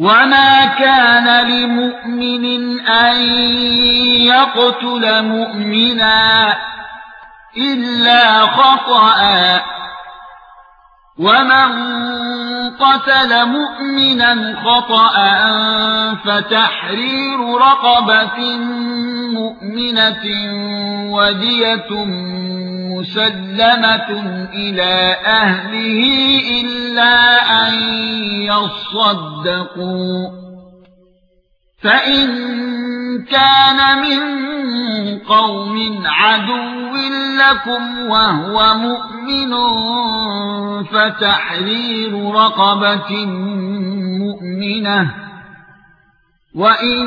وما كان لمؤمن ان يقتل مؤمنا الا خطأ ومن قتل مؤمنا خطأ فتحرير رقبه مؤمنه ودية مسلمة إلى أهله إلا أن يصدقوا. فإن كان من قوم عدو لكم وهو مؤمن فتحرير رقبة مؤمنة. وإن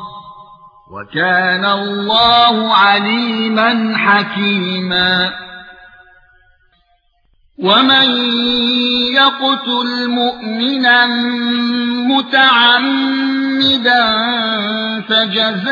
وكان الله عليما حكيما. ومن يقتل مؤمنا متعمدا فجزاؤه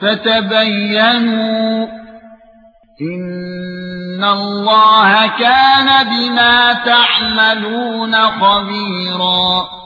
فتبينوا إن الله كان بما تعملون خبيرا